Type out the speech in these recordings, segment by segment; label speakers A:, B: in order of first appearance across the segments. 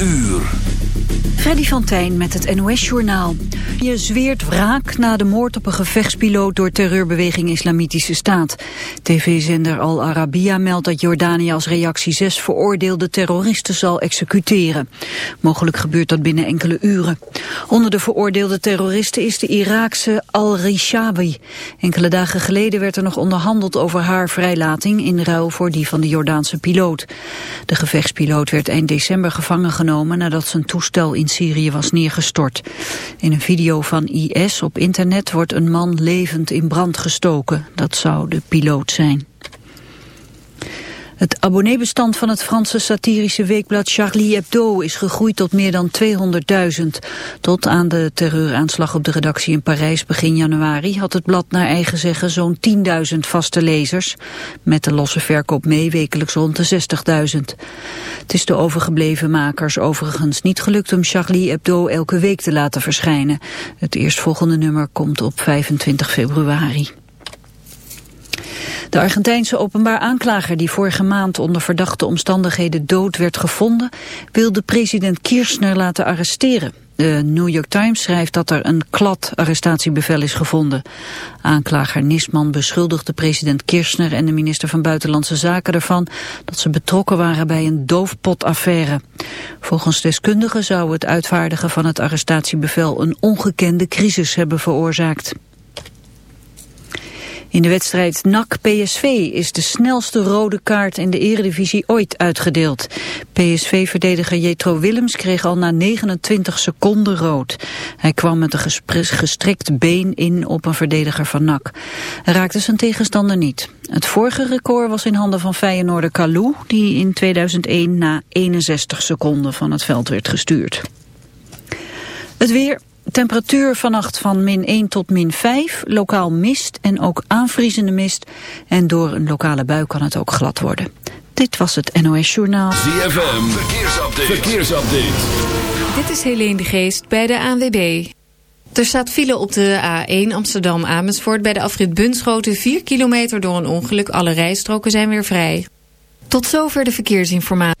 A: uur.
B: Freddy van Tijn met het NOS-journaal. Je zweert wraak na de moord op een gevechtspiloot door terreurbeweging Islamitische Staat. TV-zender Al Arabiya meldt dat Jordanië als reactie zes veroordeelde terroristen zal executeren. Mogelijk gebeurt dat binnen enkele uren. Onder de veroordeelde terroristen is de Iraakse Al-Rishawi. Enkele dagen geleden werd er nog onderhandeld over haar vrijlating in ruil voor die van de Jordaanse piloot. De gevechtspiloot werd eind december gevangen genomen nadat zijn toestel in Syrië was neergestort. In een video van IS op internet wordt een man levend in brand gestoken. Dat zou de piloot zijn. Het abonneebestand van het Franse satirische weekblad Charlie Hebdo is gegroeid tot meer dan 200.000. Tot aan de terreuraanslag op de redactie in Parijs begin januari had het blad naar eigen zeggen zo'n 10.000 vaste lezers. Met de losse verkoop mee wekelijks rond de 60.000. Het is de overgebleven makers overigens niet gelukt om Charlie Hebdo elke week te laten verschijnen. Het eerstvolgende nummer komt op 25 februari. De Argentijnse openbaar aanklager die vorige maand onder verdachte omstandigheden dood werd gevonden, wilde president Kirchner laten arresteren. De New York Times schrijft dat er een klad arrestatiebevel is gevonden. Aanklager Nisman beschuldigde president Kirchner en de minister van Buitenlandse Zaken ervan dat ze betrokken waren bij een doofpotaffaire. Volgens deskundigen zou het uitvaardigen van het arrestatiebevel een ongekende crisis hebben veroorzaakt. In de wedstrijd NAC-PSV is de snelste rode kaart in de eredivisie ooit uitgedeeld. PSV-verdediger Jetro Willems kreeg al na 29 seconden rood. Hij kwam met een gestrekt been in op een verdediger van NAC. Hij raakte zijn tegenstander niet. Het vorige record was in handen van Feyenoorder Kalou, die in 2001 na 61 seconden van het veld werd gestuurd. Het weer, Temperatuur vannacht van min 1 tot min 5, lokaal mist en ook aanvriezende mist. En door een lokale bui kan het ook glad worden. Dit was het NOS Journaal.
A: ZFM, verkeersupdate. verkeersupdate.
C: Dit is Helene de Geest bij de ANWB. Er staat file op de A1 Amsterdam-Amersfoort bij de afrit Bunschoten 4 kilometer door een ongeluk. Alle rijstroken zijn weer vrij. Tot zover de verkeersinformatie.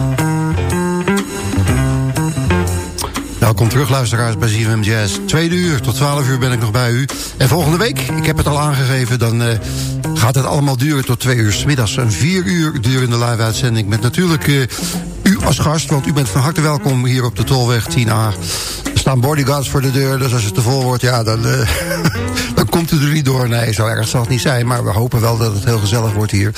D: Welkom terug luisteraars bij ZFM Jazz. Tweede uur tot 12 uur ben ik nog bij u. En volgende week, ik heb het al aangegeven... dan uh, gaat het allemaal duren tot twee uur s middags. Een vier uur durende live-uitzending met natuurlijk uh, u als gast... want u bent van harte welkom hier op de Tolweg 10A. Er staan bodyguards voor de deur, dus als het te vol wordt... ja, dan, uh, dan komt u er niet door. Nee, zo erg zal het niet zijn, maar we hopen wel dat het heel gezellig wordt hier.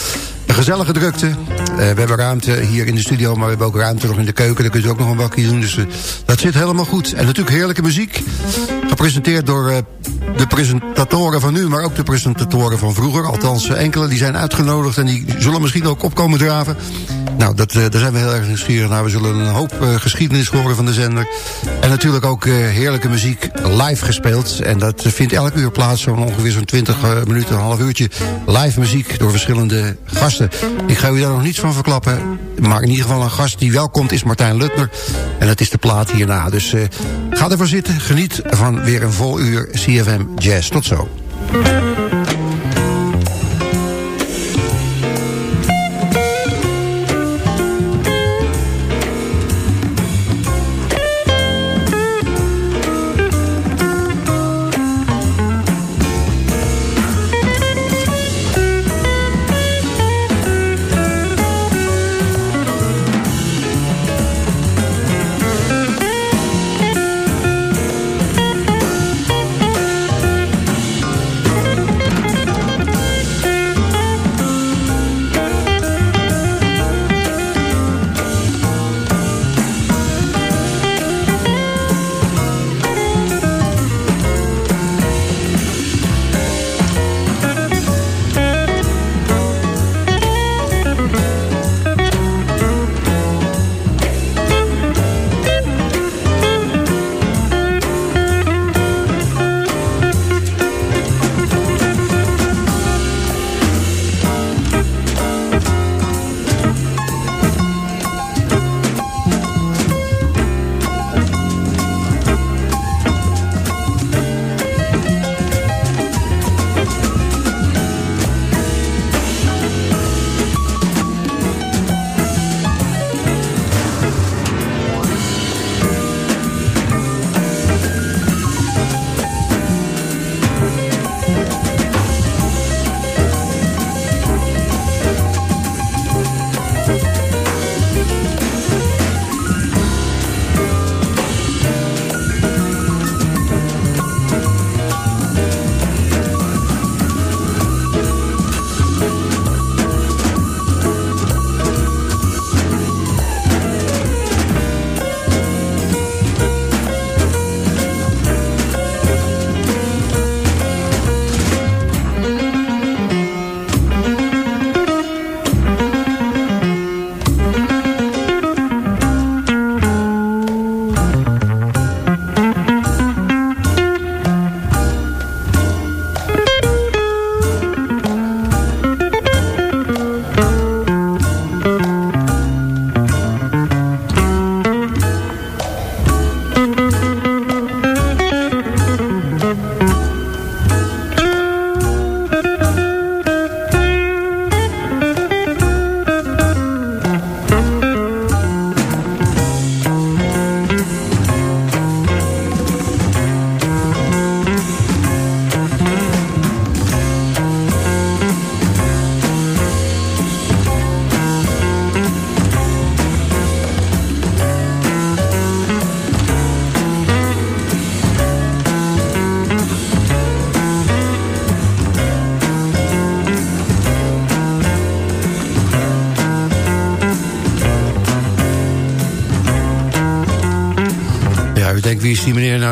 D: Een gezellige drukte. Uh, we hebben ruimte hier in de studio, maar we hebben ook ruimte nog in de keuken. Daar kun je ook nog een bakje doen, dus uh, dat zit helemaal goed. En natuurlijk heerlijke muziek. Gepresenteerd door uh, de presentatoren van nu, maar ook de presentatoren van vroeger. Althans, enkele die zijn uitgenodigd en die zullen misschien ook opkomen draven. Nou, dat, daar zijn we heel erg nieuwsgierig naar. We zullen een hoop geschiedenis horen van de zender. En natuurlijk ook heerlijke muziek live gespeeld. En dat vindt elk uur plaats, zo'n ongeveer zo'n 20 minuten, een half uurtje. Live muziek door verschillende gasten. Ik ga u daar nog niets van verklappen. Maar in ieder geval een gast die welkomt is Martijn Lutner. En dat is de plaat hierna. Dus uh, ga ervoor zitten. Geniet van weer een vol uur CFM Jazz. Tot zo.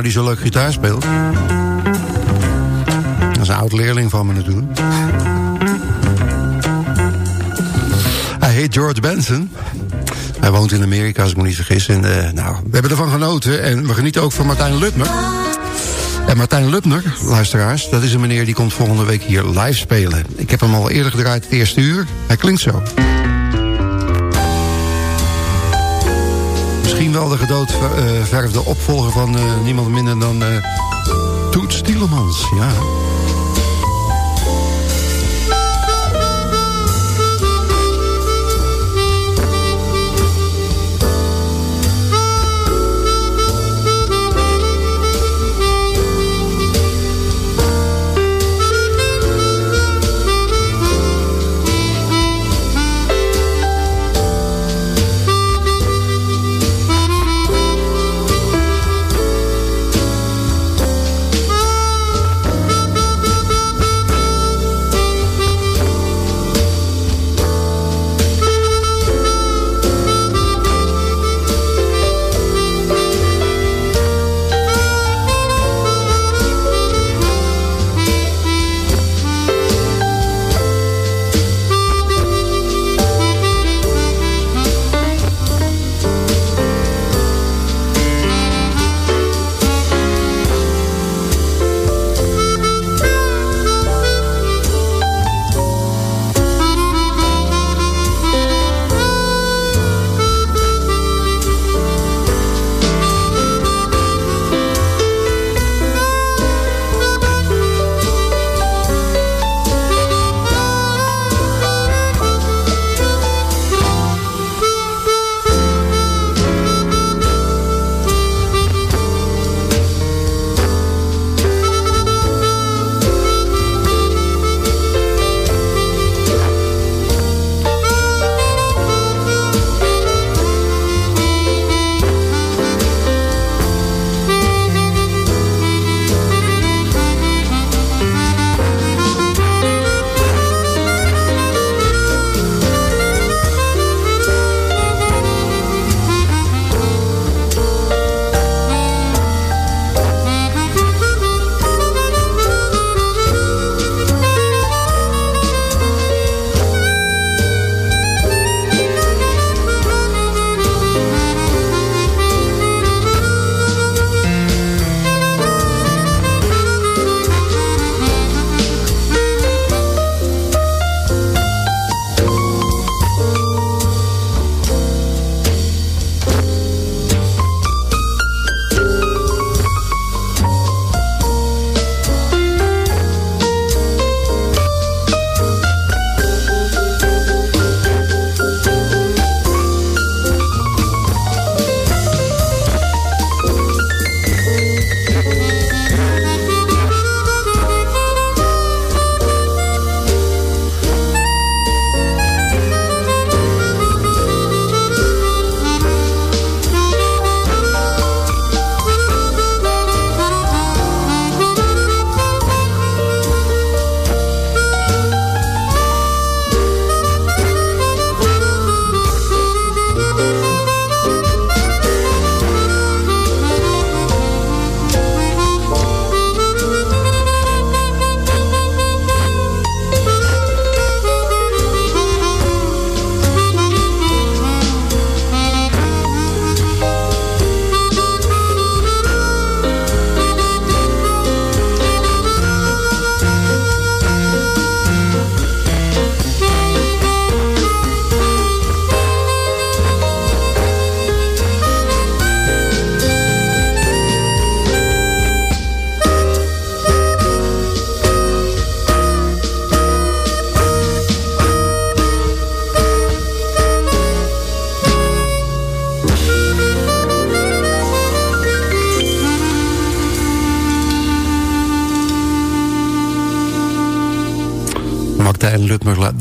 D: Nou die zo leuk gitaar speelt? Dat is een oud leerling van me natuurlijk. Hij heet George Benson. Hij woont in Amerika, als ik me niet vergis. En, uh, nou, we hebben ervan genoten. En we genieten ook van Martijn Lutmer. En Martijn Lutner, luisteraars, dat is een meneer die komt volgende week hier live spelen. Ik heb hem al eerder gedraaid het eerste uur. Hij klinkt zo. Misschien wel de gedoodverfde opvolger van uh, niemand minder dan uh, Toet Stielemans. Ja.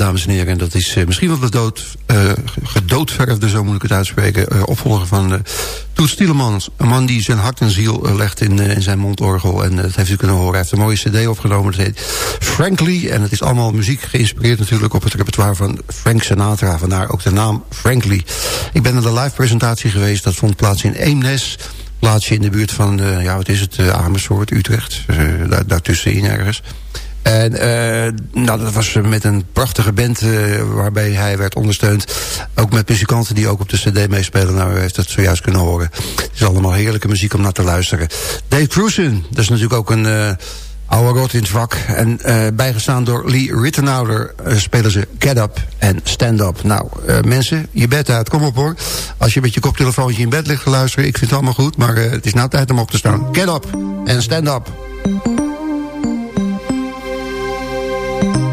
D: Dames en heren. En dat is uh, misschien wel de dood, uh, gedoodverfde, zo moet ik het uitspreken... Uh, opvolger van uh, Toet Stielemans. Een man die zijn hart en ziel legt in, in zijn mondorgel. En dat heeft u kunnen horen. Hij heeft een mooie cd opgenomen. Dat heet Frankly. En het is allemaal muziek geïnspireerd natuurlijk op het repertoire van Frank Sinatra. Vandaar ook de naam Frankly. Ik ben naar de live presentatie geweest. Dat vond plaats in Eemnes plaatsje in de buurt van, ja, wat is het, Amersfoort, Utrecht. daar, daartussenin ergens. En nou, dat was met een prachtige band waarbij hij werd ondersteund. Ook met muzikanten die ook op de cd meespelen. Nou, u heeft het zojuist kunnen horen. Het is allemaal heerlijke muziek om naar te luisteren. Dave Cruisen, dat is natuurlijk ook een oude rot in het vak. En bijgestaan door Lee Rittenhouder spelen ze Get Up en Stand Up. Nou, mensen, je bed uit, kom op hoor. Als je met je koptelefoontje in bed ligt te luisteren, ik vind het allemaal goed. Maar het is nou tijd om op te staan. Get Up en Stand Up.
E: Trieste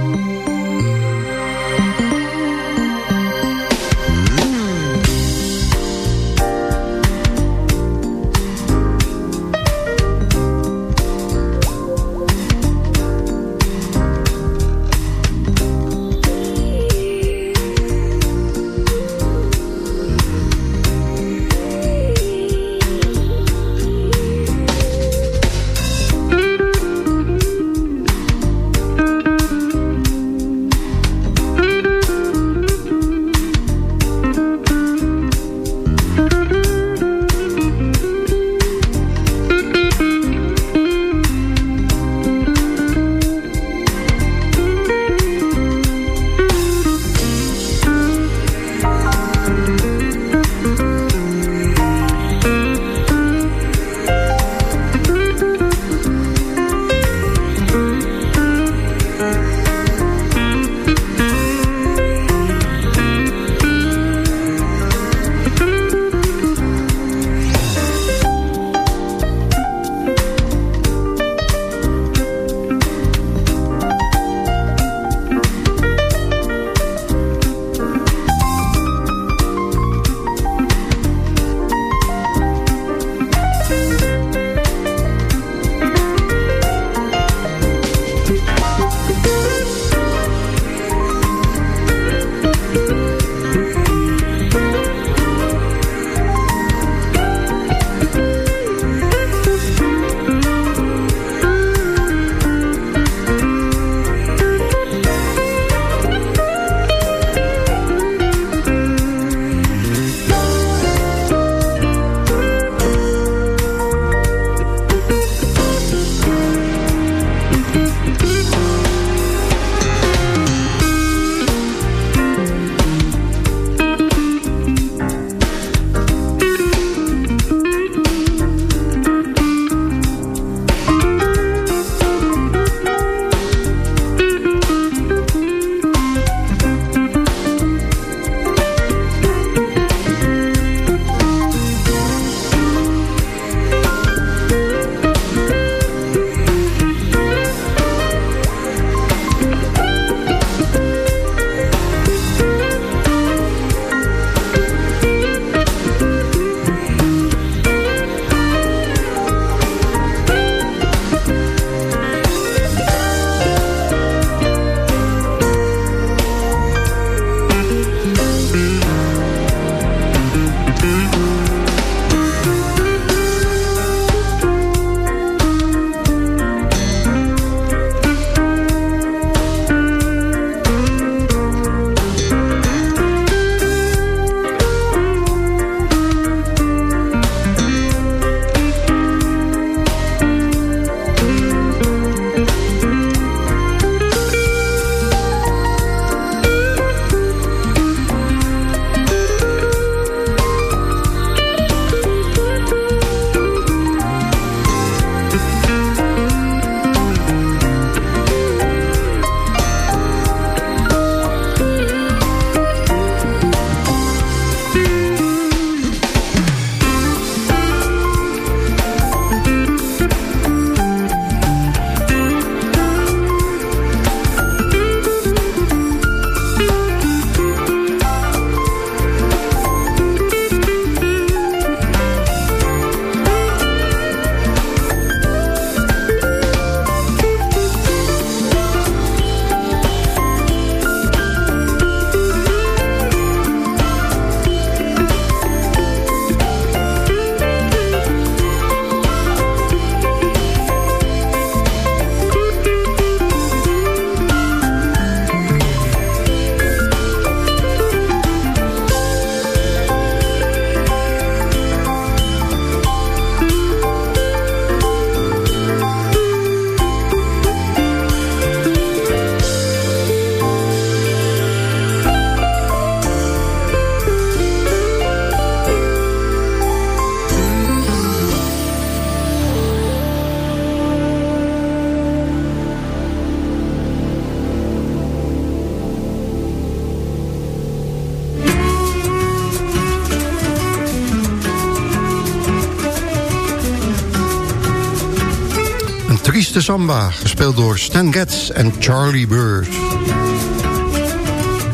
E: Samba, gespeeld door Stan Getz en Charlie Bird.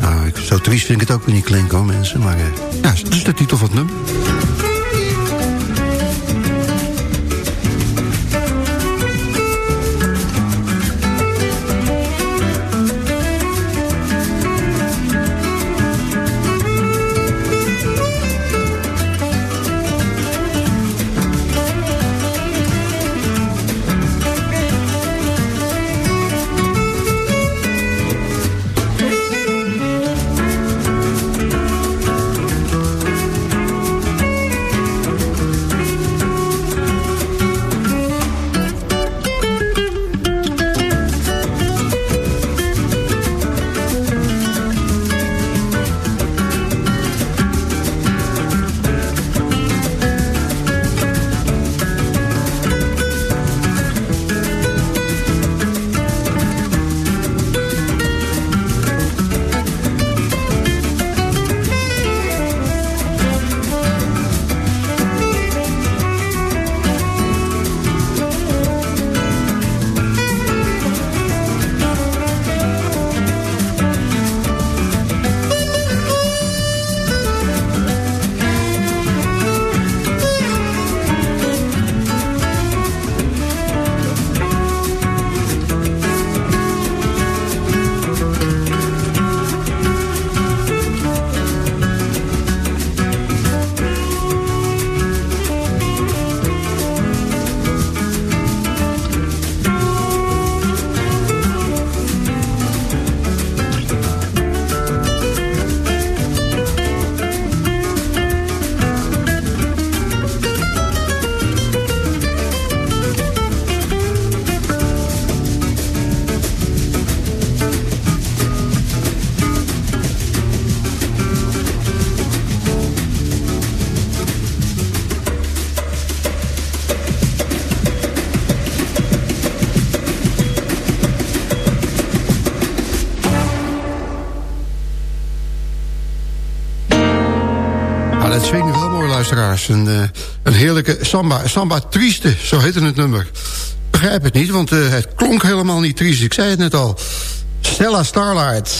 E: Nou, zo triest vind ik het ook niet klinken mensen, maar uh, ja, dat is de titel van het nummer. Een, uh, een heerlijke samba. Samba trieste, zo heette het nummer. Begrijp het niet, want uh, het klonk helemaal niet triest. Ik zei het net al. Stella Starlight.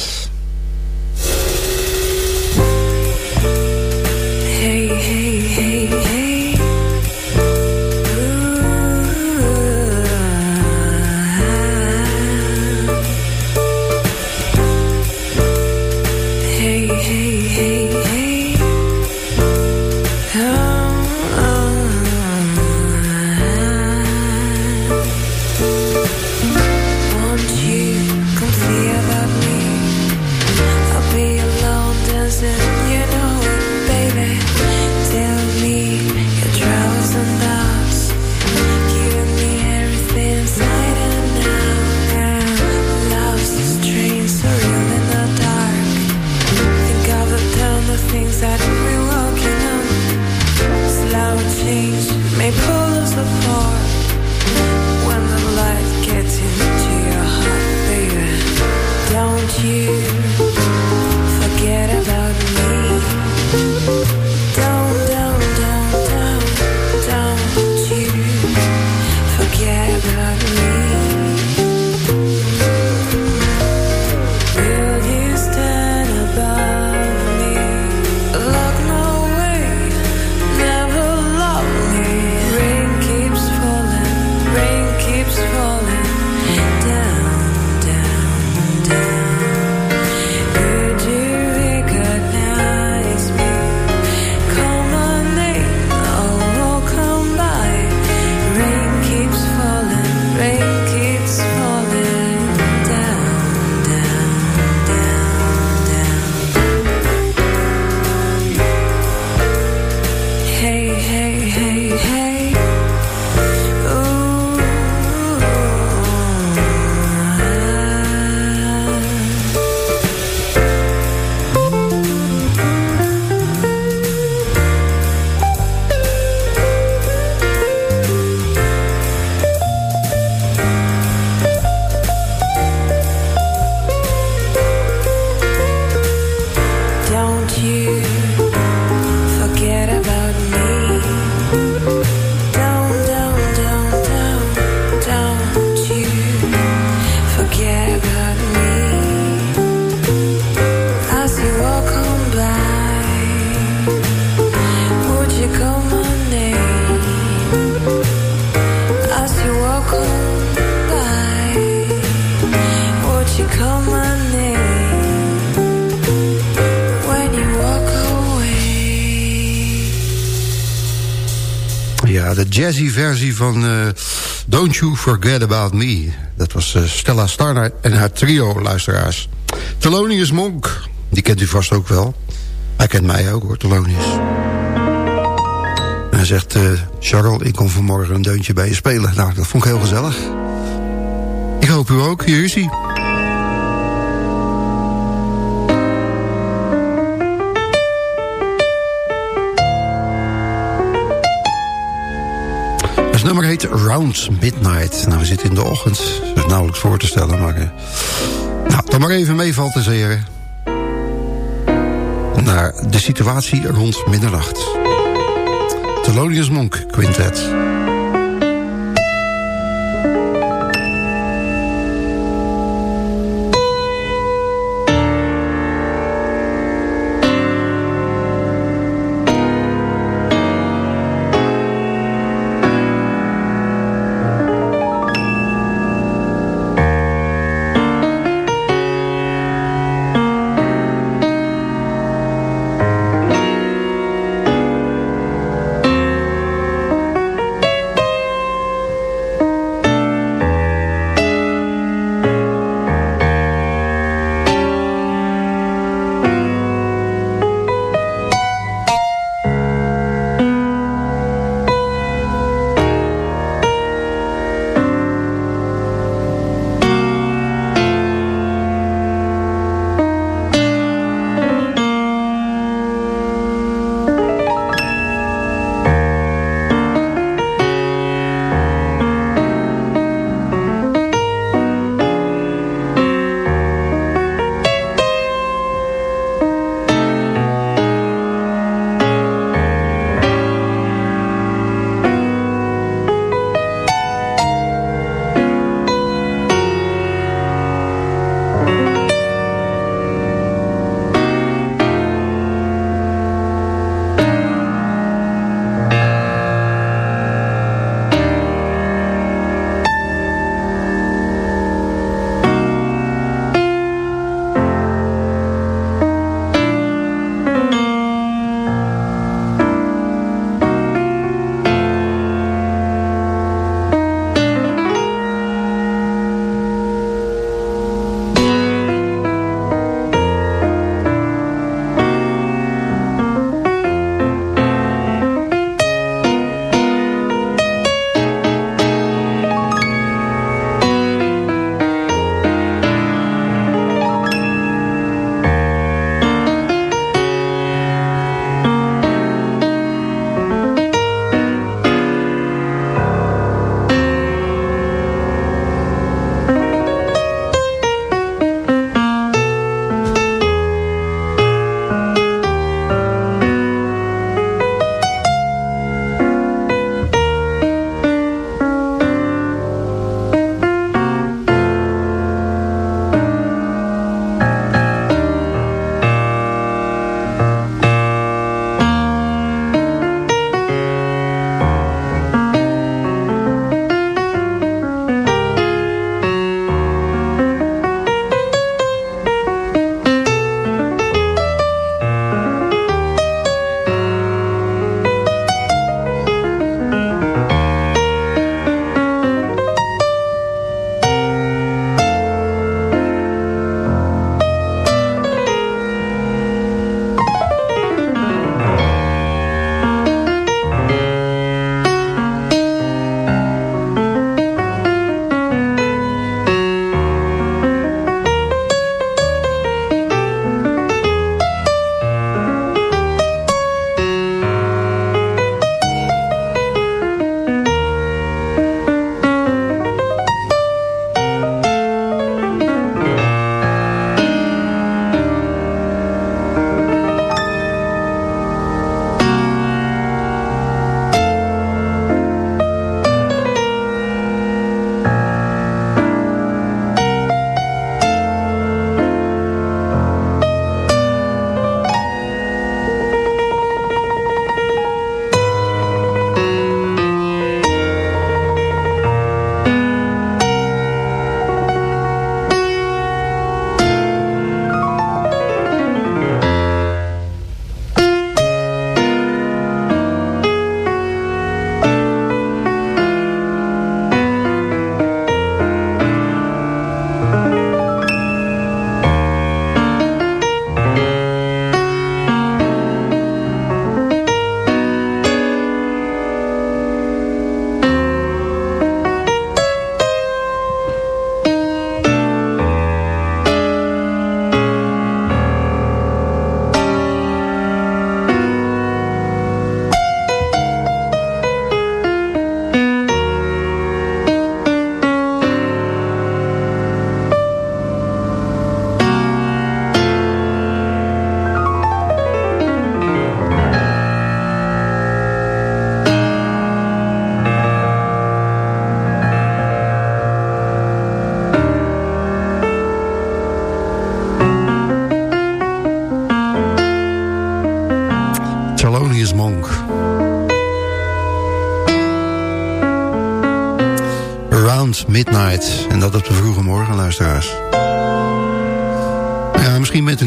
D: Jazzy versie van uh, Don't You Forget About Me. Dat was uh, Stella Starner en haar trio, luisteraars. Thelonious Monk, die kent u vast ook wel. Hij kent mij ook hoor, Thelonious. Hij zegt, uh, Charles, ik kom vanmorgen een deuntje bij je spelen. Nou, dat vond ik heel gezellig. Ik hoop u ook, hier. Round Midnight. Nou, we zitten in de ochtend. Dat is nauwelijks voor te stellen, maar... Uh, nou, dan maar even mee fantaseren. Naar de situatie rond middernacht. Thelonious Monk Quintet.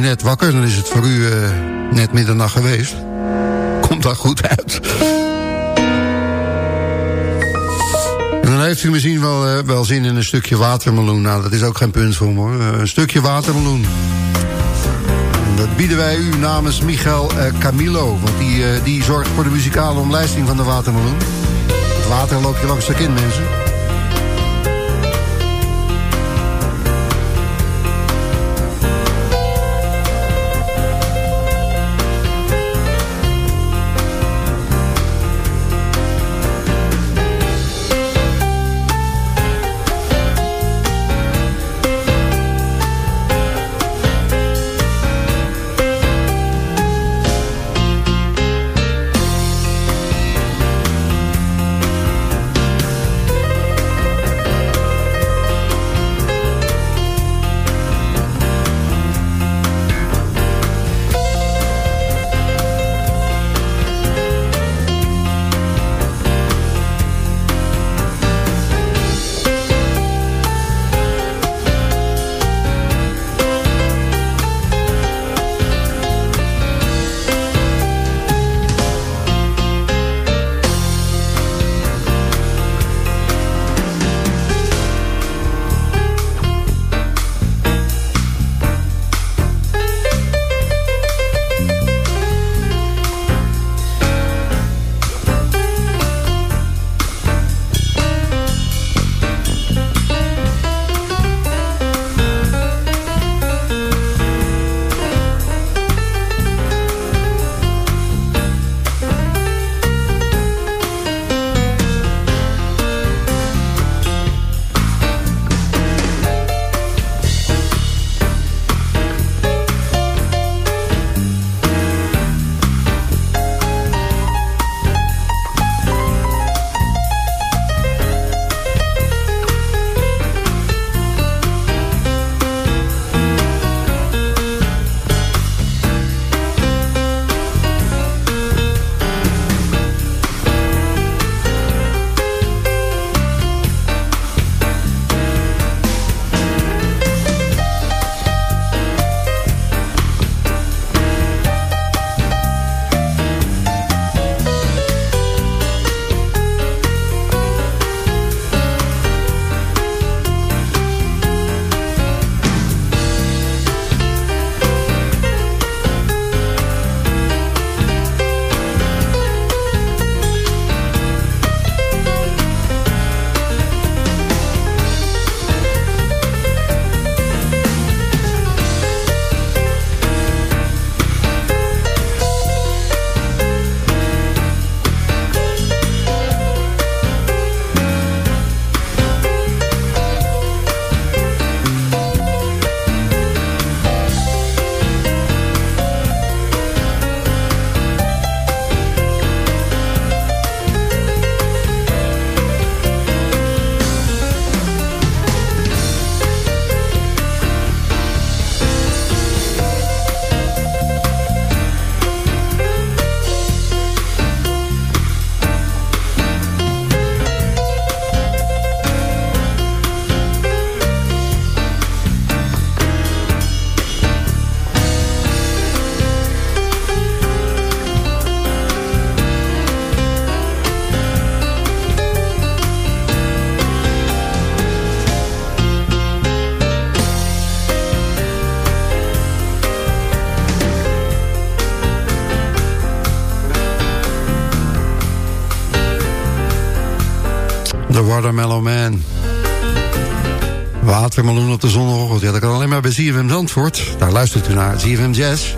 D: Net wakker. Dan is het voor u uh, net middernacht geweest. Komt dat goed uit. En dan heeft u misschien wel, uh, wel zin in een stukje watermeloen. Nou, dat is ook geen punt voor me hoor. Uh, een stukje watermeloen. En dat bieden wij u namens Michael Camilo. Want die, die zorgt voor de muzikale omlijsting van de watermeloen. Het water loopt je langs de kind, mensen. Watermellow Man. Watermeloen op de zonneochtend. Ja, dat kan alleen maar bij ZFM Zandvoort. Daar luistert u naar ZFM Jazz.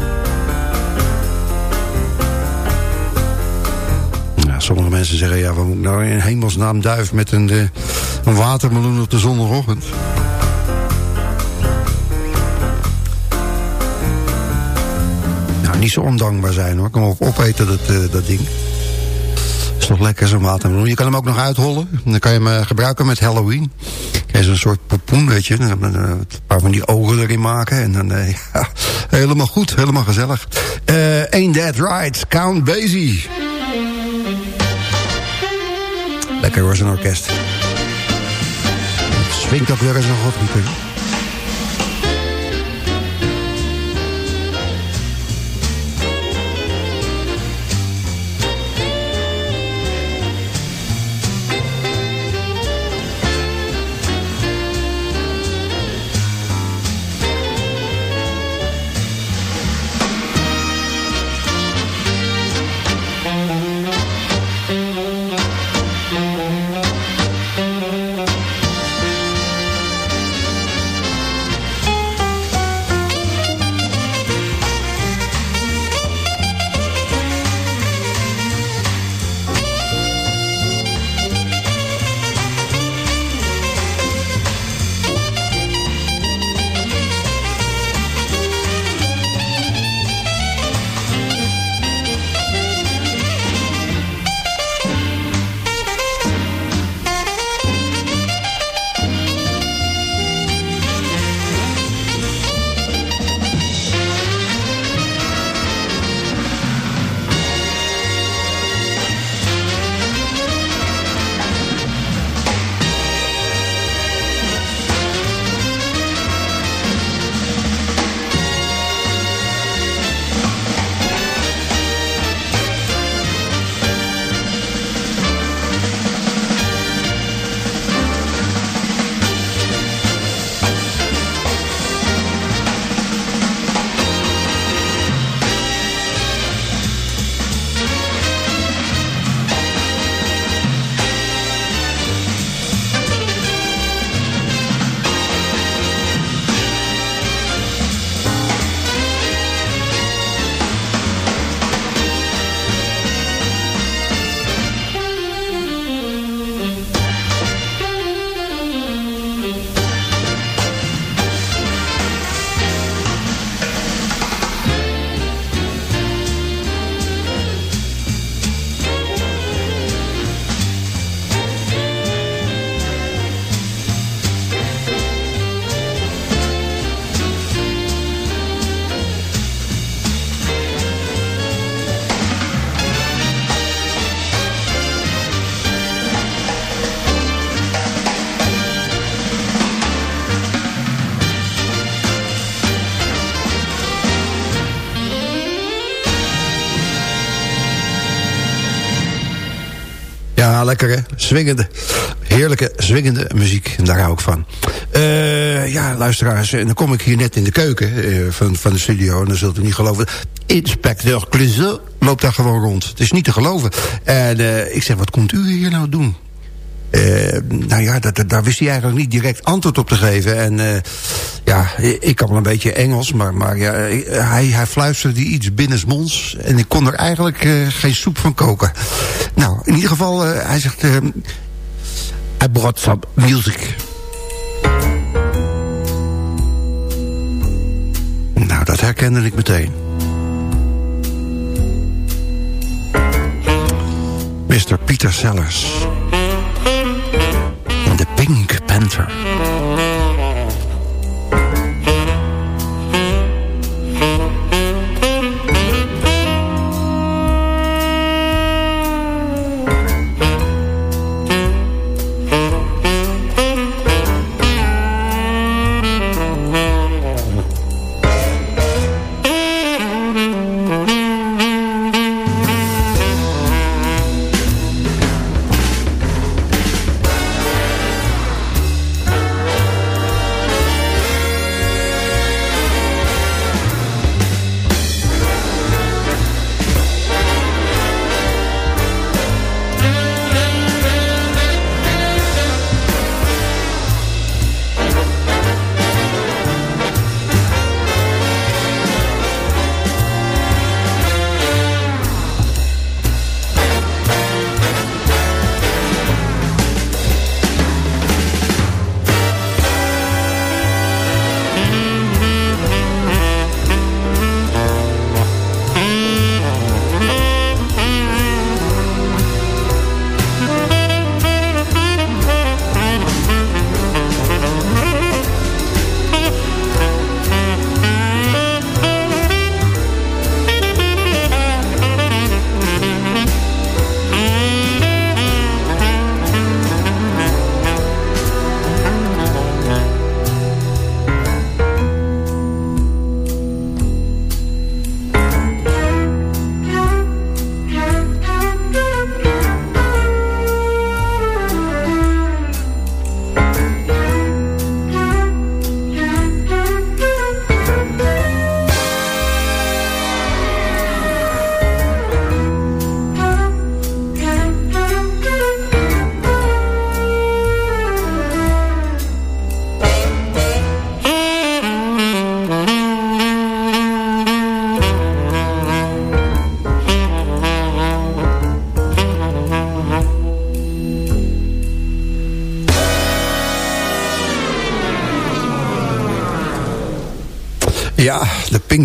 D: Ja, sommige mensen zeggen, ja, wat moet ik nou in hemelsnaam duif met een, de, een watermeloen op de zondagochtend? Nou, niet zo ondankbaar zijn hoor. Kom op opeten dat, uh, dat ding toch lekker zo'n watermeloen. Je kan hem ook nog uithollen. Dan kan je hem uh, gebruiken met Halloween. Een soort popoen, weet je. Een paar van die ogen erin maken. En dan, ja, helemaal goed, helemaal gezellig. Uh, Ain't That Right, Count Basie. Lekker hoor, zo'n orkest. Swingt ook weer eens nog wat. Lekker hè. Swingende, heerlijke swingende muziek. En daar hou ik van. Uh, ja, luisteraars, en dan kom ik hier net in de keuken uh, van, van de studio. En dan zult u niet geloven. Inspecteur Cluzet loopt daar gewoon rond. Het is niet te geloven. En uh, ik zeg, wat komt u hier nou doen? Nou ja, dat, daar wist hij eigenlijk niet direct antwoord op te geven. En ja, ik kan wel een beetje Engels, maar, maar ja, hij, hij fluisterde iets binnensmonds. En ik kon er eigenlijk geen soep van koken. Nou, in ieder geval, hij zegt... I brought some music. Nou, dat herkende ik meteen. Mr. Peter Sellers. The Pink Panther.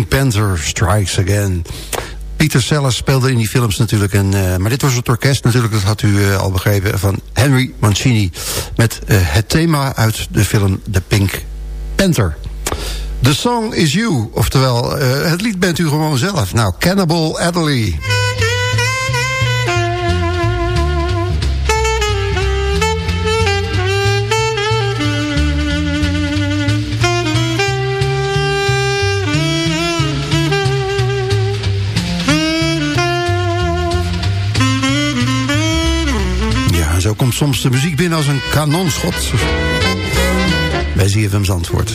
D: Pink Panther Strikes Again. Peter Sellers speelde in die films natuurlijk. En, uh, maar dit was het orkest natuurlijk, dat had u uh, al begrepen... van Henry Mancini. Met uh, het thema uit de film The Pink Panther. The song is you. Oftewel, het lied bent u gewoon zelf. Nou, Cannibal Adderley. Komt soms de muziek binnen als een kanonschot. Bij ZFM antwoord.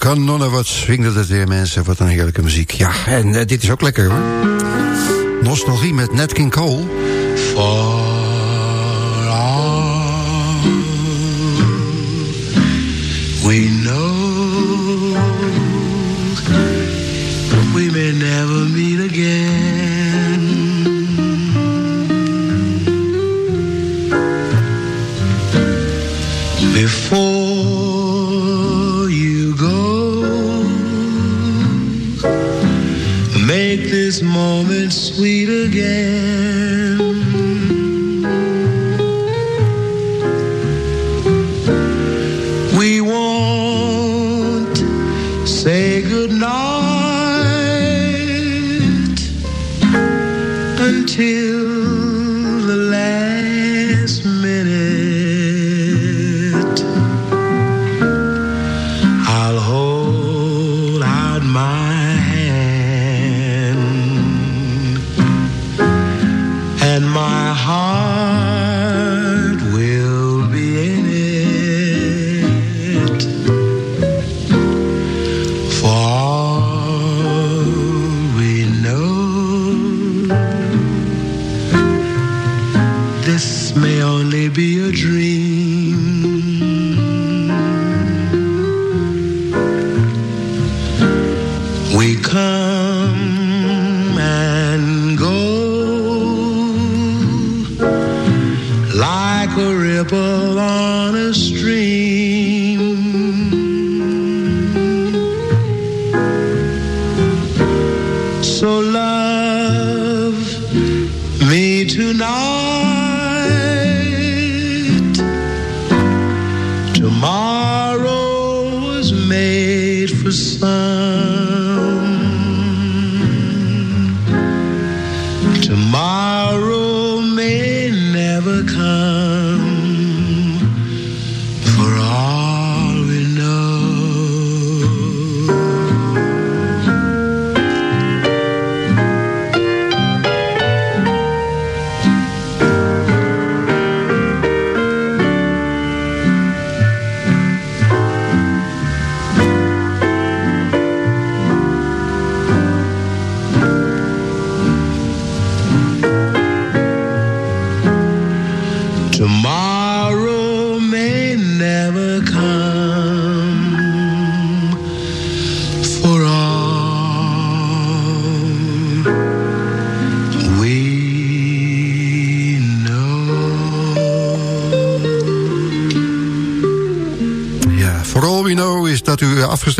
D: Canonnen, wat swingde het weer mensen. Wat een heerlijke muziek. Ja, en uh, dit is ook lekker hoor. Nostalgie met Nat King Cole.
F: We know we may never meet again. Before this moment sweet again.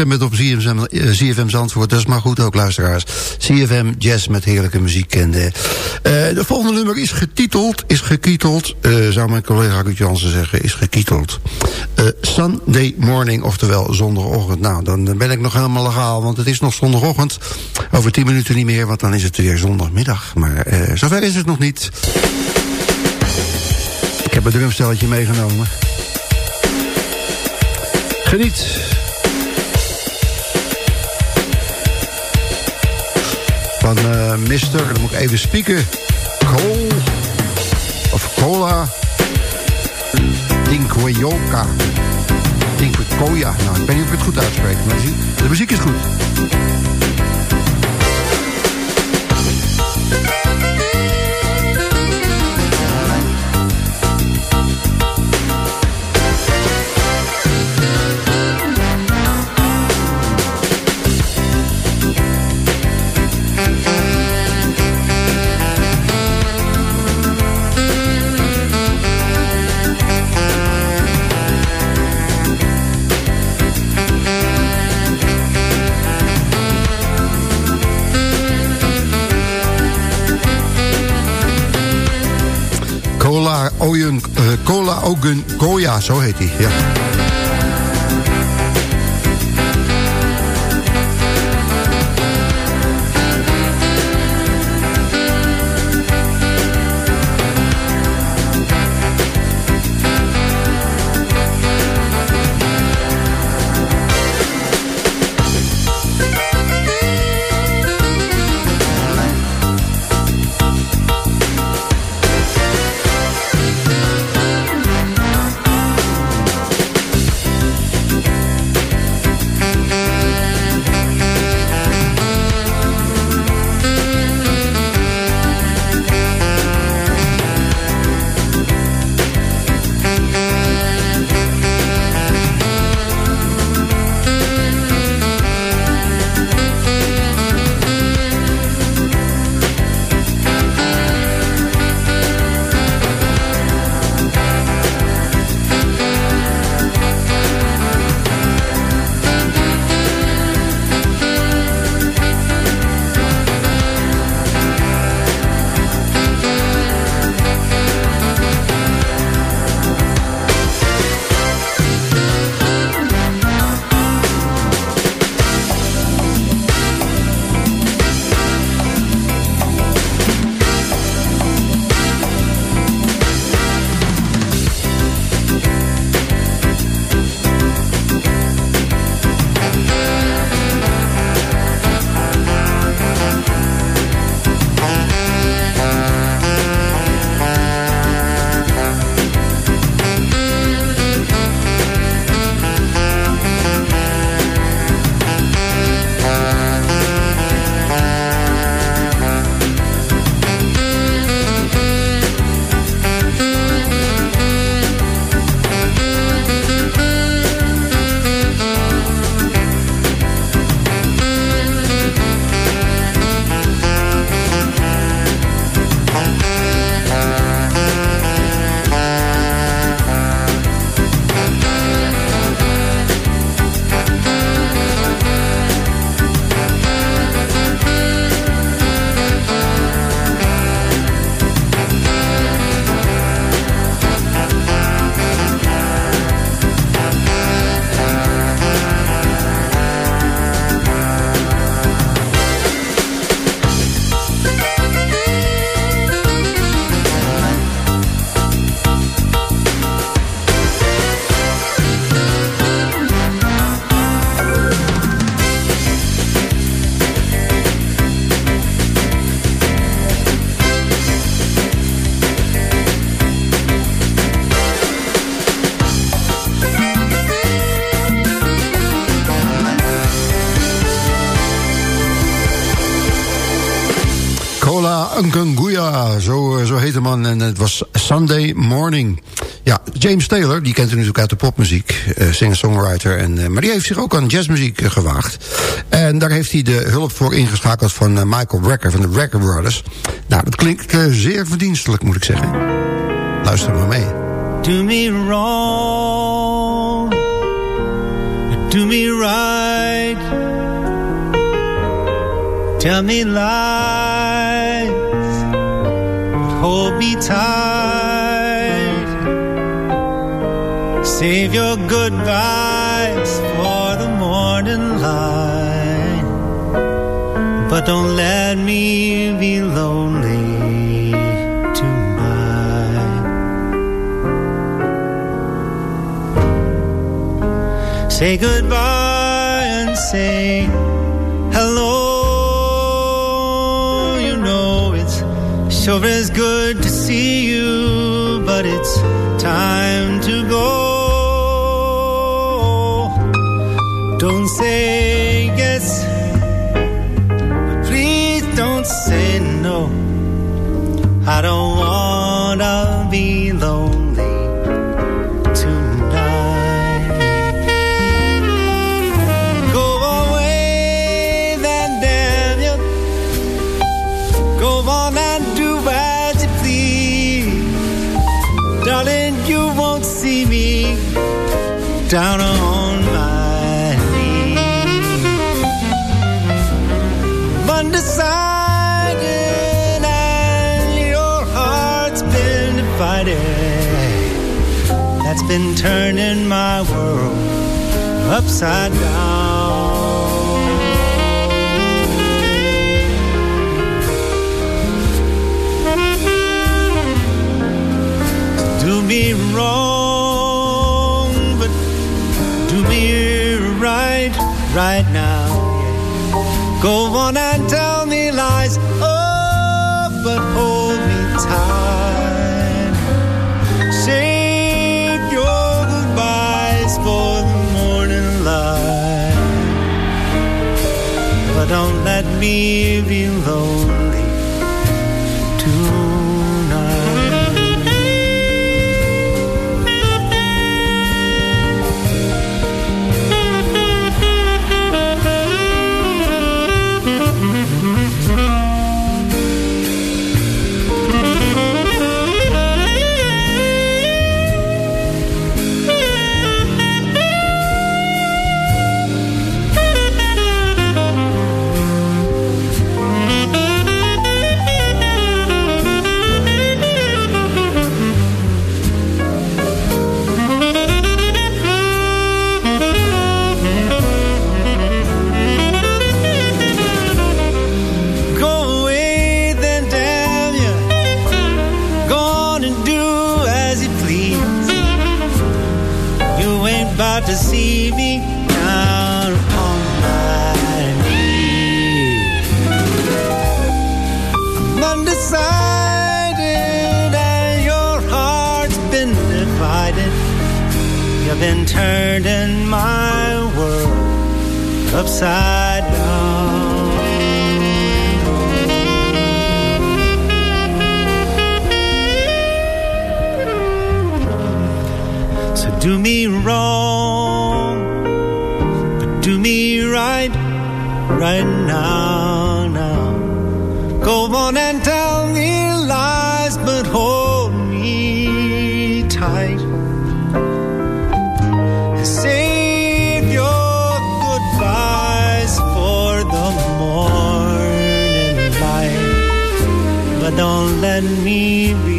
D: Bent op ZFM, eh, ZFM Zandvoort. Dat is maar goed ook, luisteraars. ZFM Jazz met heerlijke muziek. En, eh, eh, de volgende nummer is getiteld, is gekieteld, eh, zou mijn collega Ruud Jansen zeggen, is gekieteld. Eh, Sunday morning, oftewel zondagochtend. Nou, dan ben ik nog helemaal legaal, want het is nog zondagochtend. Over tien minuten niet meer, want dan is het weer zondagmiddag. Maar eh, zover is het nog niet. Ik heb een drumstelletje meegenomen. Geniet. Van eh Mister, dan moet ik even spieken. Cole. Of Cola. Dinkwayoka. Dinkwakoya. Nou, ik weet niet of ik het goed uitspreek. Maar de muziek is goed. Oyen, eh, Cola Ogun Goya, zo heet hij. Ja. James Taylor, die kent u natuurlijk uit de popmuziek. Uh, singer-songwriter. En, uh, maar die heeft zich ook aan jazzmuziek gewaagd. En daar heeft hij de hulp voor ingeschakeld van Michael Brecker van de Brecker Brothers. Nou, dat klinkt zeer verdienstelijk, moet ik zeggen. Luister maar mee.
G: Do me wrong. Do me right. Tell me lies, hold me tight. Save your goodbyes for the morning light. But don't let me be lonely tonight. Say goodbye and say hello You know it's sure is good to see you, but it's time Don't say yes, please don't say no. I don't been turning my world upside down. Do me wrong but do me right right now. Go on and tell be lonely don't let me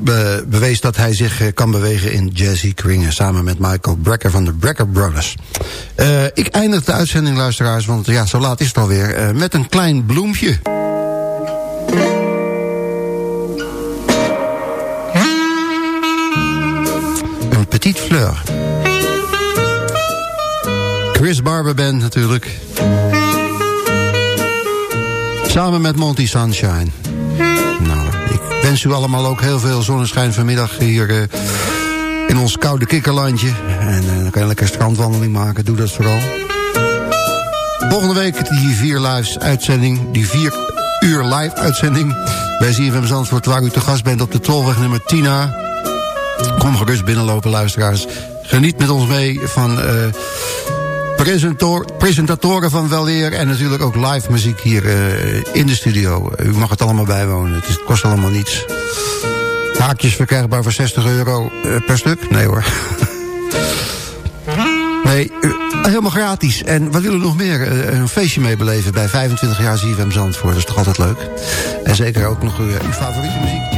D: bewezen, bewees dat hij zich kan bewegen in jazzy kringen... samen met Michael Brecker van de Brecker Brothers. ik eindig de uitzending, luisteraars, want ja, zo laat is het alweer... met een klein bloempje. Een petite fleur. Chris Barber Band natuurlijk. Samen met Monty Sunshine. Wens u allemaal ook heel veel zonneschijn vanmiddag hier uh, in ons koude kikkerlandje. En uh, dan kan je lekker strandwandeling maken, doe dat vooral. Volgende week die vier live uitzending, die vier uur live uitzending bij ZFM Zandvoort, waar u te gast bent op de tolweg nummer 10 Kom gerust binnenlopen, luisteraars. Geniet met ons mee van... Uh, presentatoren van Weleer... en natuurlijk ook live muziek hier uh, in de studio. U mag het allemaal bijwonen. Het, kost allemaal niets. Haakjes verkrijgbaar voor 60 euro uh, per stuk? Nee hoor. nee, helemaal gratis. En wat willen we nog meer? een feestje meebeleven bij 25 jaar ZFM Zandvoort. Dat is toch altijd leuk? En zeker ook nog uw favoriete muziek.